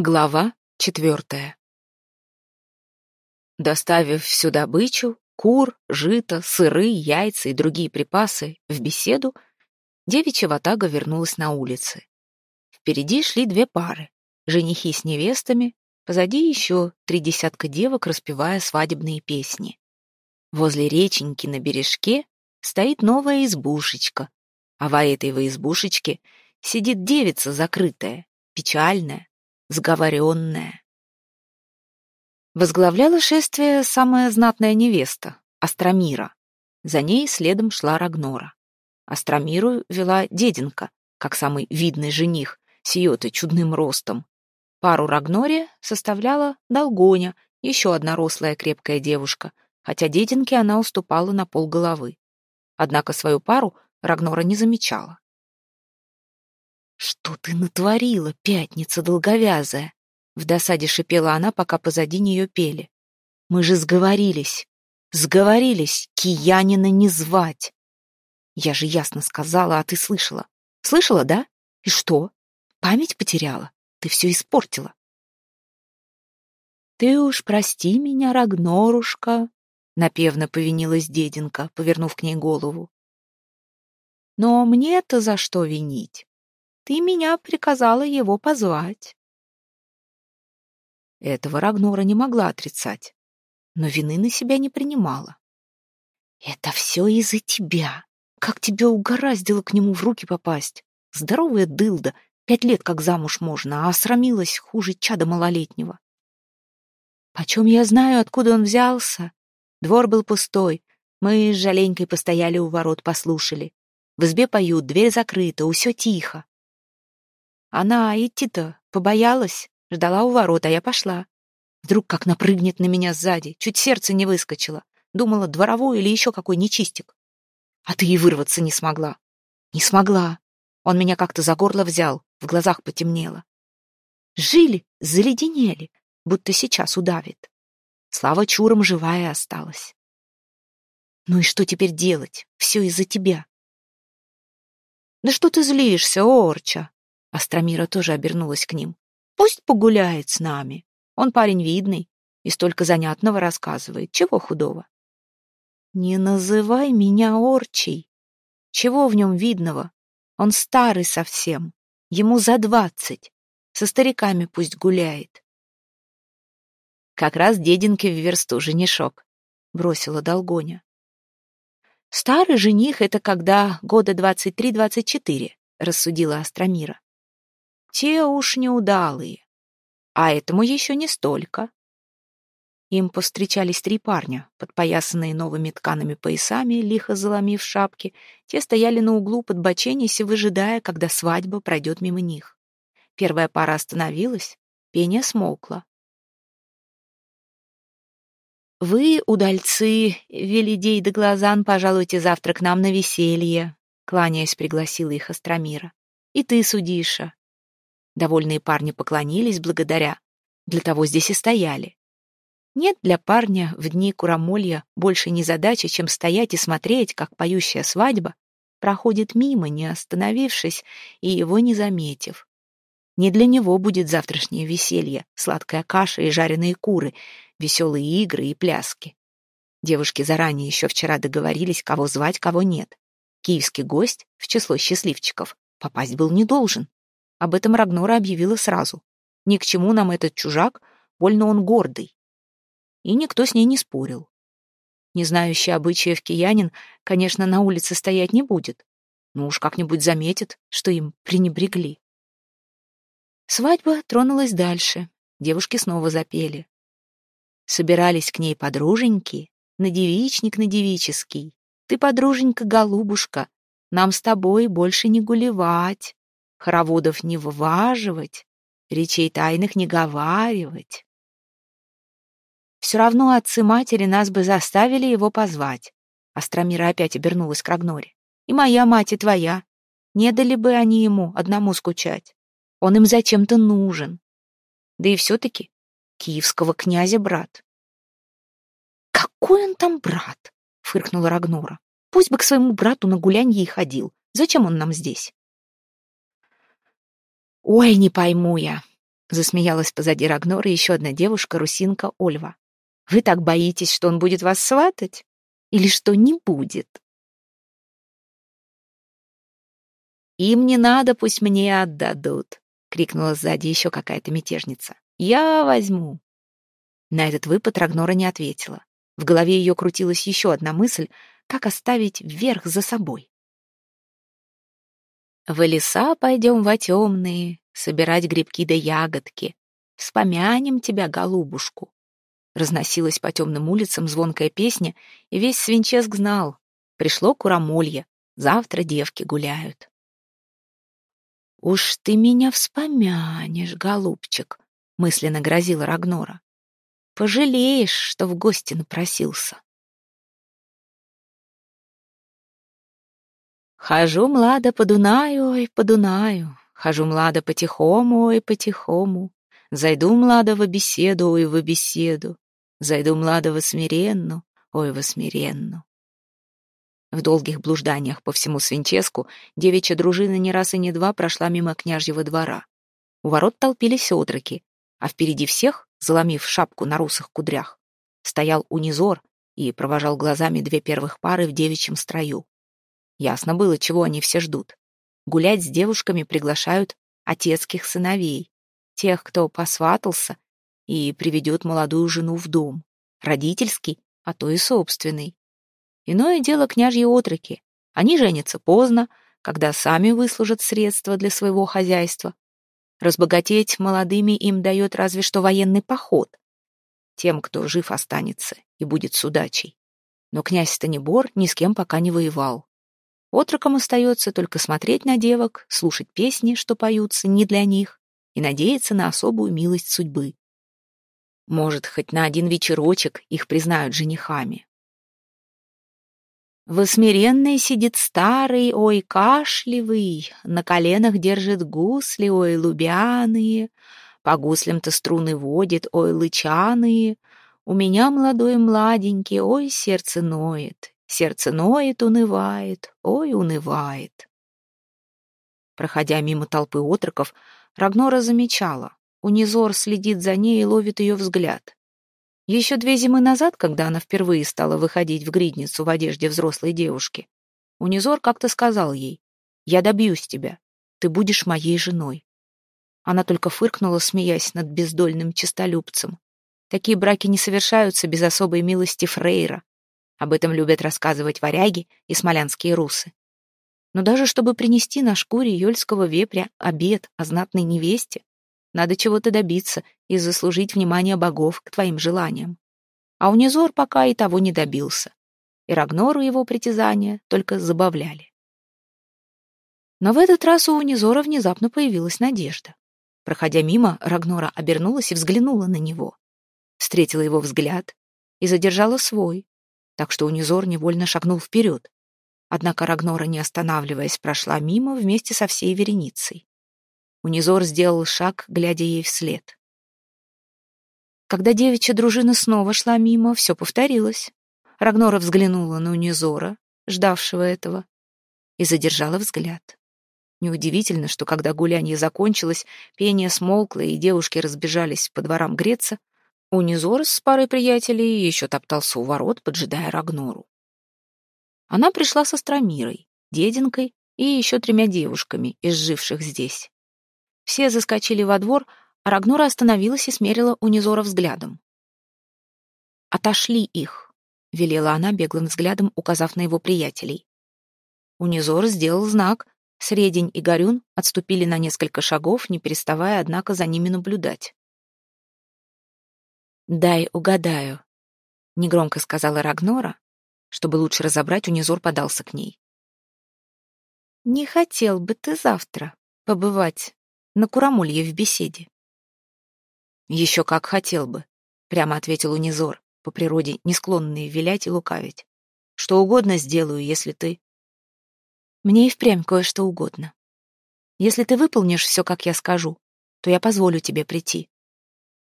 Глава четвертая. Доставив всю добычу, кур, жито, сыры, яйца и другие припасы в беседу, девичья ватага вернулась на улицы. Впереди шли две пары, женихи с невестами, позади еще три десятка девок, распевая свадебные песни. Возле реченьки на бережке стоит новая избушечка, а в этой избушечке сидит девица закрытая, печальная, сговоренная. Возглавляла шествие самая знатная невеста, Астромира. За ней следом шла Рагнора. Астромиру вела деденка, как самый видный жених, с ее-то чудным ростом. Пару Рагноре составляла Долгоня, еще одна рослая крепкая девушка, хотя деденке она уступала на полголовы. Однако свою пару Рагнора не замечала. «Что ты натворила, пятница долговязая?» В досаде шипела она, пока позади нее пели. «Мы же сговорились, сговорились, киянина не звать!» «Я же ясно сказала, а ты слышала. Слышала, да? И что? Память потеряла? Ты все испортила!» «Ты уж прости меня, Рагнорушка!» Напевно повинилась деденка, повернув к ней голову. «Но мне-то за что винить? Ты меня приказала его позвать. Этого Рагнора не могла отрицать, но вины на себя не принимала. «Это все из-за тебя. Как тебя угораздило к нему в руки попасть? Здоровая дылда, пять лет как замуж можно, а осрамилась хуже чада малолетнего. Почем я знаю, откуда он взялся? Двор был пустой. Мы с Жаленькой постояли у ворот, послушали. В избе поют, дверь закрыта, усё тихо. Она идти-то побоялась, ждала у ворот, а я пошла. Вдруг как напрыгнет на меня сзади, чуть сердце не выскочило. Думала, дворовой или еще какой нечистик. А ты и вырваться не смогла. Не смогла. Он меня как-то за горло взял, в глазах потемнело. Жили, заледенели, будто сейчас удавит. Слава чуром живая осталась. Ну и что теперь делать? Все из-за тебя. Да что ты злишься, Орча? Астромира тоже обернулась к ним. «Пусть погуляет с нами. Он парень видный и столько занятного рассказывает. Чего худого?» «Не называй меня Орчей. Чего в нем видного? Он старый совсем. Ему за двадцать. Со стариками пусть гуляет». «Как раз дединке в версту женишок», — бросила Долгоня. «Старый жених — это когда года двадцать три-двадцать четыре», — рассудила Астромира. Те уж неудалые. А этому еще не столько. Им повстречались три парня, подпоясанные новыми ткаными поясами, лихо заломив шапки. Те стояли на углу, подбоченясь, выжидая, когда свадьба пройдет мимо них. Первая пара остановилась, пение смолкло. «Вы, удальцы, Велидей да Глазан, пожалуйте завтра к нам на веселье», кланяясь, пригласила их Астромира. «И ты, судиша, Довольные парни поклонились благодаря. Для того здесь и стояли. Нет для парня в дни курамолья больше ни задачи, чем стоять и смотреть, как поющая свадьба проходит мимо, не остановившись и его не заметив. Не для него будет завтрашнее веселье, сладкая каша и жареные куры, веселые игры и пляски. Девушки заранее еще вчера договорились, кого звать, кого нет. Киевский гость в число счастливчиков попасть был не должен. Об этом Рагнора объявила сразу. Ни к чему нам этот чужак, больно он гордый. И никто с ней не спорил. Не знающий обычаев киянин, конечно, на улице стоять не будет, но уж как-нибудь заметит, что им пренебрегли. Свадьба тронулась дальше, девушки снова запели. Собирались к ней подруженьки, на девичник на девический. Ты, подруженька-голубушка, нам с тобой больше не гулевать хороводов не вываживать, речей тайных не говаривать. Все равно отцы-матери нас бы заставили его позвать. Астромира опять обернулась к Рагноре. И моя мать, и твоя. Не дали бы они ему одному скучать. Он им зачем-то нужен. Да и все-таки киевского князя брат. «Какой он там брат?» — фыркнула Рагнора. «Пусть бы к своему брату на гулянье и ходил. Зачем он нам здесь?» «Ой, не пойму я. Засмеялась позади Рагнора еще одна девушка, русинка Ольва. «Вы так боитесь, что он будет вас сватать? Или что не будет?» «Им не надо, пусть мне отдадут», — крикнула сзади еще какая-то мятежница. «Я возьму». На этот выпад Рагнора не ответила. В голове ее крутилась еще одна мысль, как оставить вверх за собой. В леса пойдем во темные, собирать грибки да ягодки. Вспомянем тебя, голубушку. Разносилась по темным улицам звонкая песня, и весь Свинческ знал. Пришло курамолье, завтра девки гуляют. «Уж ты меня вспомянешь, голубчик», — мысленно грозила Рагнора. «Пожалеешь, что в гости напросился». Хожу, млада, по Дунаю, ой, по Дунаю, Хожу, млада, потихому, ой, потихому. Зайду, млада, в беседу, ой, в беседу. Зайду, млада, в смиренну, ой, в смиренну. В долгих блужданиях по всему Свинческу девичья дружина не раз и не два прошла мимо княжьего двора. У ворот толпились отроки, а впереди всех, заломив шапку на русых кудрях, стоял унизор и провожал глазами две первых пары в девичьем строю. Ясно было, чего они все ждут. Гулять с девушками приглашают отецких сыновей, тех, кто посватался и приведет молодую жену в дом, родительский, а то и собственный. Иное дело княжьи отроки. Они женятся поздно, когда сами выслужат средства для своего хозяйства. Разбогатеть молодыми им дает разве что военный поход. Тем, кто жив останется и будет судачей. Но князь Станибор ни с кем пока не воевал. Отрокам остается только смотреть на девок, слушать песни, что поются не для них, и надеяться на особую милость судьбы. Может, хоть на один вечерочек их признают женихами. Восмиренный сидит старый, ой, кашливый, на коленах держит гусли, ой, лубяные, по гуслям-то струны водит, ой, лычаные. У меня молодой младенький, ой, сердце ноет, Сердце ноет, унывает, ой, унывает. Проходя мимо толпы отроков, Рагнора замечала. Унизор следит за ней и ловит ее взгляд. Еще две зимы назад, когда она впервые стала выходить в гридницу в одежде взрослой девушки, Унизор как-то сказал ей, «Я добьюсь тебя, ты будешь моей женой». Она только фыркнула, смеясь над бездольным честолюбцем. Такие браки не совершаются без особой милости Фрейра. Об этом любят рассказывать варяги и смолянские русы. Но даже чтобы принести на шкуре ёльского вепря обед о знатной невесте, надо чего-то добиться и заслужить внимание богов к твоим желаниям. А Унизор пока и того не добился. И Рагнору его притязания только забавляли. Но в этот раз у Унизора внезапно появилась надежда. Проходя мимо, Рагнора обернулась и взглянула на него. Встретила его взгляд и задержала свой, так что Унизор невольно шагнул вперед. Однако Рагнора, не останавливаясь, прошла мимо вместе со всей вереницей. Унизор сделал шаг, глядя ей вслед. Когда девичья дружина снова шла мимо, все повторилось. Рагнора взглянула на Унизора, ждавшего этого, и задержала взгляд. Неудивительно, что когда гулянье закончилось, пение смолкло, и девушки разбежались по дворам греться, Унизор с парой приятелей еще топтался у ворот, поджидая Рагнору. Она пришла со Стромирой, дединкой и еще тремя девушками, изживших здесь. Все заскочили во двор, а Рагнора остановилась и смерила Унизора взглядом. «Отошли их», — велела она беглым взглядом, указав на его приятелей. Унизор сделал знак, Средень и Горюн отступили на несколько шагов, не переставая, однако, за ними наблюдать. «Дай угадаю», — негромко сказала Рагнора. Чтобы лучше разобрать, Унизор подался к ней. «Не хотел бы ты завтра побывать на Курамулье в беседе?» «Еще как хотел бы», — прямо ответил Унизор, по природе не склонный вилять и лукавить. «Что угодно сделаю, если ты...» «Мне и впрямь кое-что угодно. Если ты выполнишь все, как я скажу, то я позволю тебе прийти.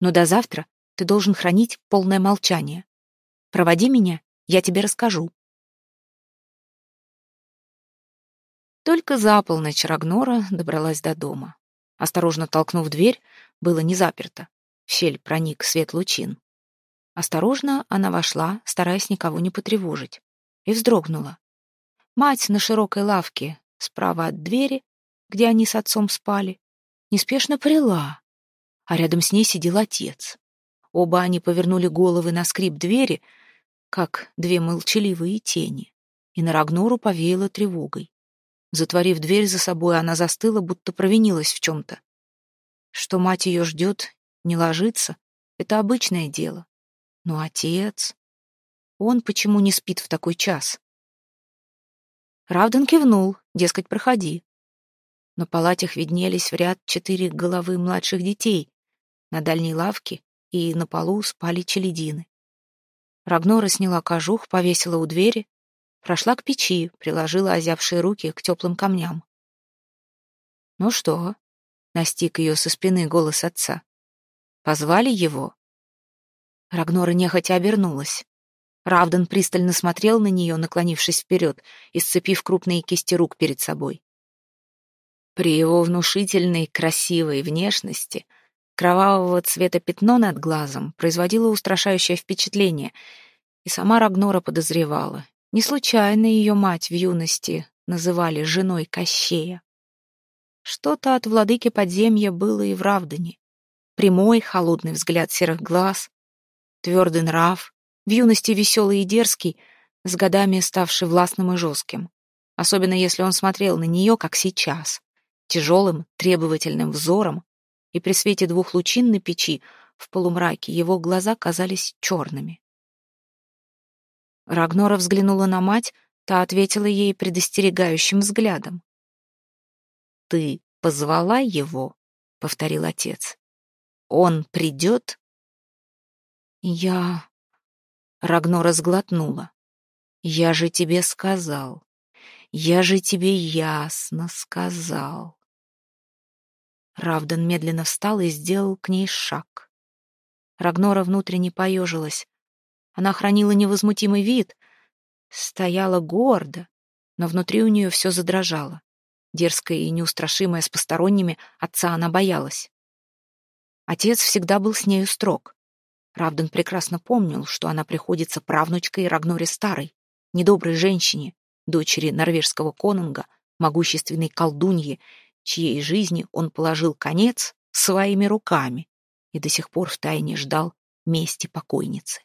Но до завтра ты должен хранить полное молчание. Проводи меня, я тебе расскажу. Только за полночь Рагнора добралась до дома. Осторожно толкнув дверь, было не заперто. В щель проник свет лучин. Осторожно она вошла, стараясь никого не потревожить, и вздрогнула. Мать на широкой лавке, справа от двери, где они с отцом спали, неспешно прила, а рядом с ней сидел отец. Оба они повернули головы на скрип двери, как две молчаливые тени, и на Рагнору повеяло тревогой. Затворив дверь за собой, она застыла, будто провинилась в чем-то. Что мать ее ждет, не ложится, это обычное дело. Но отец... Он почему не спит в такой час? Равден кивнул, дескать, проходи. На палатях виднелись в ряд четыре головы младших детей. На дальней лавке и на полу спали челядины. Рагнора сняла кожух, повесила у двери, прошла к печи, приложила озябшие руки к теплым камням. «Ну что?» — настиг ее со спины голос отца. «Позвали его?» Рагнора нехотя обернулась. Равдан пристально смотрел на нее, наклонившись вперед и сцепив крупные кисти рук перед собой. При его внушительной, красивой внешности кровавого цвета пятно над глазом производило устрашающее впечатление, и сама Рагнора подозревала. Не случайно ее мать в юности называли женой Кощея. Что-то от владыки подземья было и в Равдане. Прямой, холодный взгляд серых глаз, твердый нрав, в юности веселый и дерзкий, с годами ставший властным и жестким. Особенно если он смотрел на нее, как сейчас, тяжелым, требовательным взором, и при свете двух лучин на печи в полумраке его глаза казались черными. Рагнора взглянула на мать, та ответила ей предостерегающим взглядом. «Ты позвала его?» — повторил отец. «Он придет?» «Я...» — Рагнора сглотнула. «Я же тебе сказал. Я же тебе ясно сказал». Равдан медленно встал и сделал к ней шаг. Рагнора внутренне поежилась. Она хранила невозмутимый вид, стояла гордо, но внутри у нее все задрожало. Дерзкая и неустрашимая с посторонними, отца она боялась. Отец всегда был с нею строг. Равдан прекрасно помнил, что она приходится правнучкой Рагноре Старой, недоброй женщине, дочери норвежского конунга, могущественной колдуньи, чьей жизни он положил конец своими руками и до сих пор втайне ждал мести покойницы.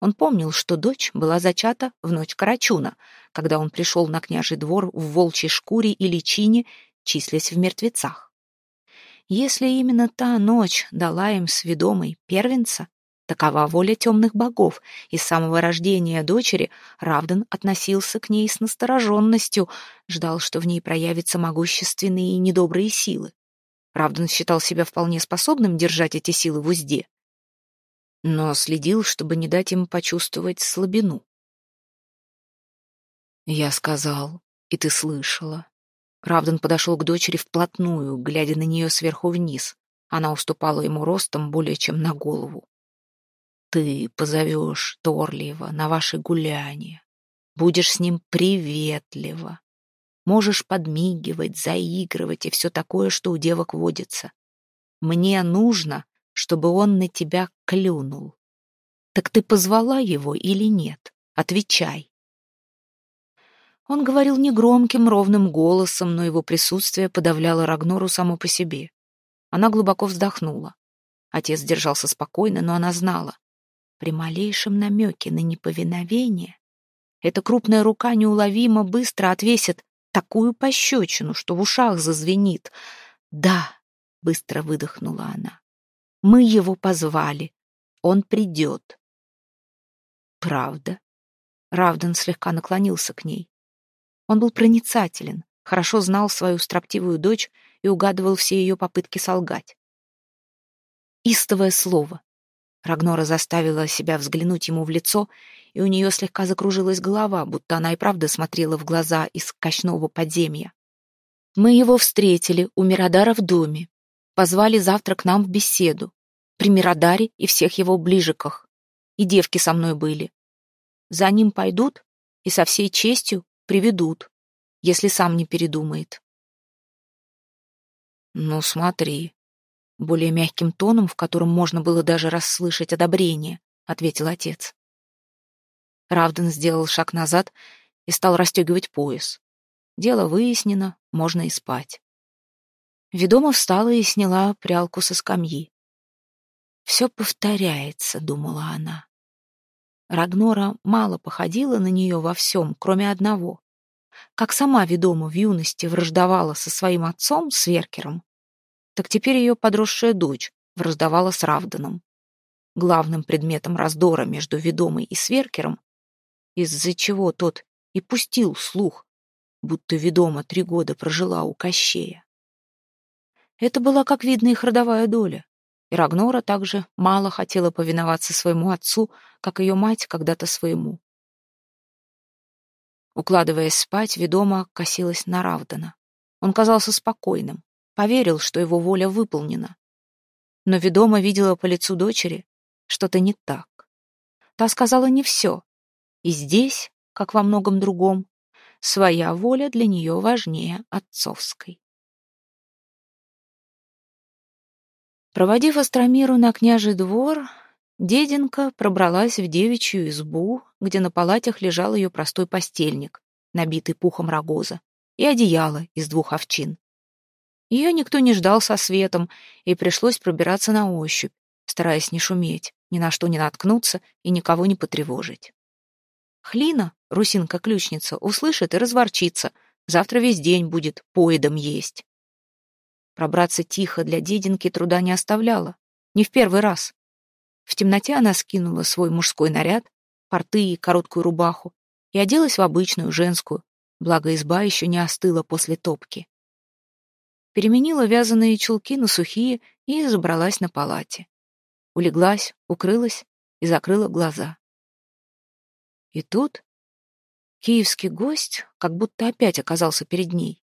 Он помнил, что дочь была зачата в ночь Карачуна, когда он пришел на княжий двор в волчьей шкуре и личине, числясь в мертвецах. Если именно та ночь дала им сведомый первенца, такова воля темных богов, и с самого рождения дочери Равдан относился к ней с настороженностью, ждал, что в ней проявятся могущественные и недобрые силы. Равдан считал себя вполне способным держать эти силы в узде но следил, чтобы не дать им почувствовать слабину. Я сказал, и ты слышала. Равдан подошел к дочери вплотную, глядя на нее сверху вниз. Она уступала ему ростом более чем на голову. Ты позовешь Торлиева на ваше гуляние. Будешь с ним приветливо. Можешь подмигивать, заигрывать и все такое, что у девок водится. Мне нужно, чтобы он на тебя клюнул. Так ты позвала его или нет? Отвечай. Он говорил негромким, ровным голосом, но его присутствие подавляло Рагнору само по себе. Она глубоко вздохнула. Отец держался спокойно, но она знала. При малейшем намеке на неповиновение эта крупная рука неуловимо быстро отвесит такую пощечину, что в ушах зазвенит. «Да», — быстро выдохнула она, мы его позвали. Он придет. Правда? Равден слегка наклонился к ней. Он был проницателен, хорошо знал свою строптивую дочь и угадывал все ее попытки солгать. Истовое слово. Рагнора заставила себя взглянуть ему в лицо, и у нее слегка закружилась голова, будто она и правда смотрела в глаза из кочного подземья. Мы его встретили у Миродара в доме, позвали завтра к нам в беседу при Мирадаре и всех его ближиках. И девки со мной были. За ним пойдут и со всей честью приведут, если сам не передумает. Ну, смотри. Более мягким тоном, в котором можно было даже расслышать одобрение, ответил отец. Равден сделал шаг назад и стал расстегивать пояс. Дело выяснено, можно и спать. Ведома встала и сняла прялку со скамьи. «Все повторяется», — думала она. Рагнора мало походила на нее во всем, кроме одного. Как сама ведома в юности враждовала со своим отцом, Сверкером, так теперь ее подросшая дочь враждовала с Равданом. Главным предметом раздора между ведомой и Сверкером, из-за чего тот и пустил слух, будто ведома три года прожила у Кощея. Это была, как видно, их родовая доля. И Рагнора также мало хотела повиноваться своему отцу, как ее мать когда-то своему. Укладываясь спать, ведома косилась на Равдана. Он казался спокойным, поверил, что его воля выполнена. Но ведома видела по лицу дочери что-то не так. Та сказала не все. И здесь, как во многом другом, своя воля для нее важнее отцовской. Проводив Остромиру на княжий двор, деденка пробралась в девичью избу, где на палатях лежал ее простой постельник, набитый пухом рогоза, и одеяло из двух овчин. Ее никто не ждал со светом, и пришлось пробираться на ощупь, стараясь не шуметь, ни на что не наткнуться и никого не потревожить. Хлина, русинка-ключница, услышит и разворчится, завтра весь день будет поедом есть. Пробраться тихо для дединки труда не оставляла. Не в первый раз. В темноте она скинула свой мужской наряд, порты и короткую рубаху и оделась в обычную женскую, благо изба еще не остыла после топки. Переменила вязаные чулки на сухие и забралась на палате. Улеглась, укрылась и закрыла глаза. И тут киевский гость как будто опять оказался перед ней.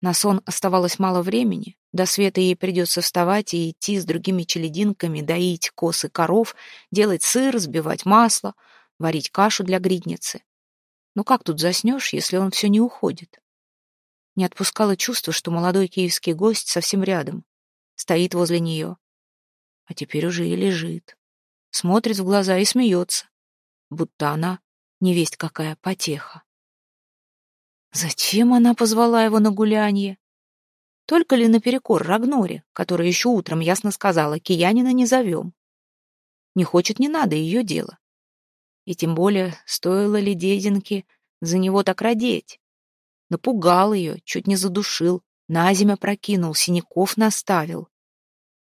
На сон оставалось мало времени, до света ей придется вставать и идти с другими челединками, доить косы коров, делать сыр, сбивать масло, варить кашу для гридницы. Но как тут заснешь, если он все не уходит? Не отпускало чувство, что молодой киевский гость совсем рядом, стоит возле нее. А теперь уже и лежит. Смотрит в глаза и смеется, будто она невесть какая потеха. Зачем она позвала его на гулянье? Только ли наперекор Рагноре, которая еще утром ясно сказала, киянина не зовем. Не хочет, не надо, ее дело. И тем более, стоило ли дединке за него так родить? Напугал ее, чуть не задушил, на землю прокинул, синяков наставил.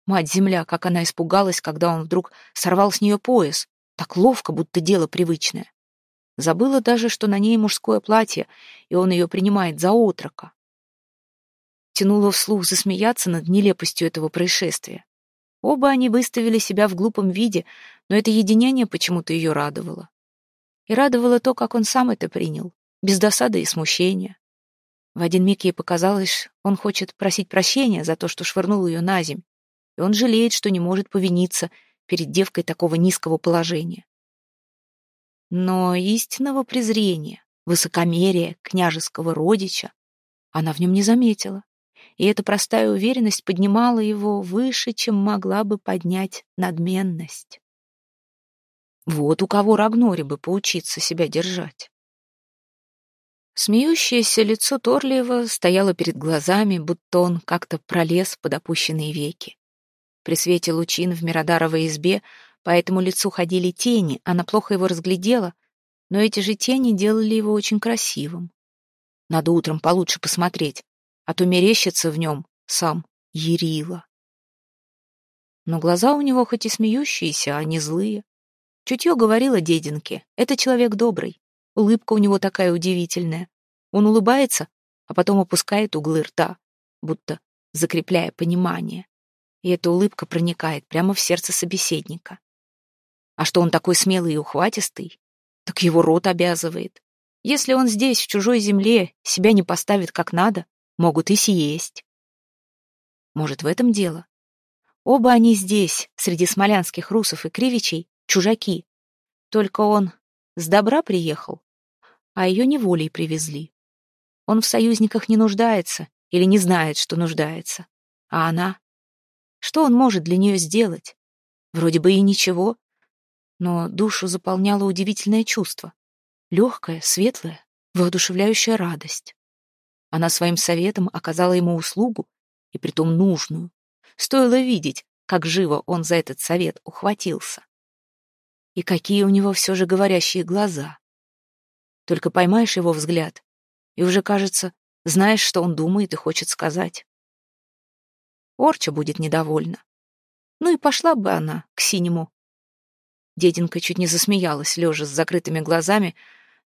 Мать-земля, как она испугалась, когда он вдруг сорвал с нее пояс, так ловко, будто дело привычное. Забыла даже, что на ней мужское платье, и он ее принимает за отрока. Тянула вслух засмеяться над нелепостью этого происшествия. Оба они выставили себя в глупом виде, но это единение почему-то ее радовало. И радовало то, как он сам это принял, без досады и смущения. В один миг ей показалось, он хочет просить прощения за то, что швырнул ее на земь, и он жалеет, что не может повиниться перед девкой такого низкого положения. Но истинного презрения, высокомерия княжеского родича она в нем не заметила, и эта простая уверенность поднимала его выше, чем могла бы поднять надменность. Вот у кого Рагноре бы поучиться себя держать. Смеющееся лицо Торлиева стояло перед глазами, будто он как-то пролез под опущенные веки. При свете лучин в Миродаровой избе по этому лицу ходили тени, она плохо его разглядела, но эти же тени делали его очень красивым. Надо утром получше посмотреть, а то мерещится в нем сам Ярила. Но глаза у него хоть и смеющиеся, а не злые. Чутье говорила дединке, это человек добрый, улыбка у него такая удивительная. Он улыбается, а потом опускает углы рта, будто закрепляя понимание. И эта улыбка проникает прямо в сердце собеседника. А что он такой смелый и ухватистый, так его рот обязывает. Если он здесь, в чужой земле, себя не поставит как надо, могут и съесть. Может, в этом дело? Оба они здесь, среди смолянских русов и кривичей, чужаки. Только он с добра приехал, а ее неволей привезли. Он в союзниках не нуждается или не знает, что нуждается. А она Что он может для нее сделать? Вроде бы и ничего, но душу заполняло удивительное чувство. Легкая, светлая, воодушевляющая радость. Она своим советом оказала ему услугу, и притом нужную. Стоило видеть, как живо он за этот совет ухватился. И какие у него все же говорящие глаза. Только поймаешь его взгляд, и уже кажется, знаешь, что он думает и хочет сказать. Орча будет недовольна. Ну и пошла бы она к синему. Деденка чуть не засмеялась, лежа с закрытыми глазами.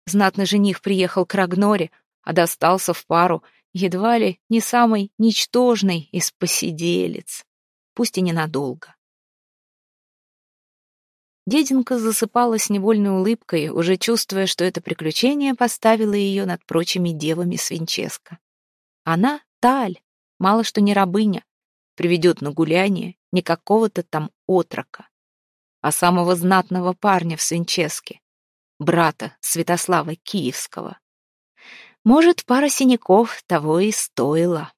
Знатный жених приехал к Рагноре, а достался в пару, едва ли не самый ничтожный из посиделец, пусть и ненадолго. Деденка засыпала с невольной улыбкой, уже чувствуя, что это приключение поставило ее над прочими девами Свинческа. Она — Таль, мало что не рабыня, приведет на гуляние не какого-то там отрока, а самого знатного парня в Свинческе, брата Святослава Киевского. Может, пара синяков того и стоила.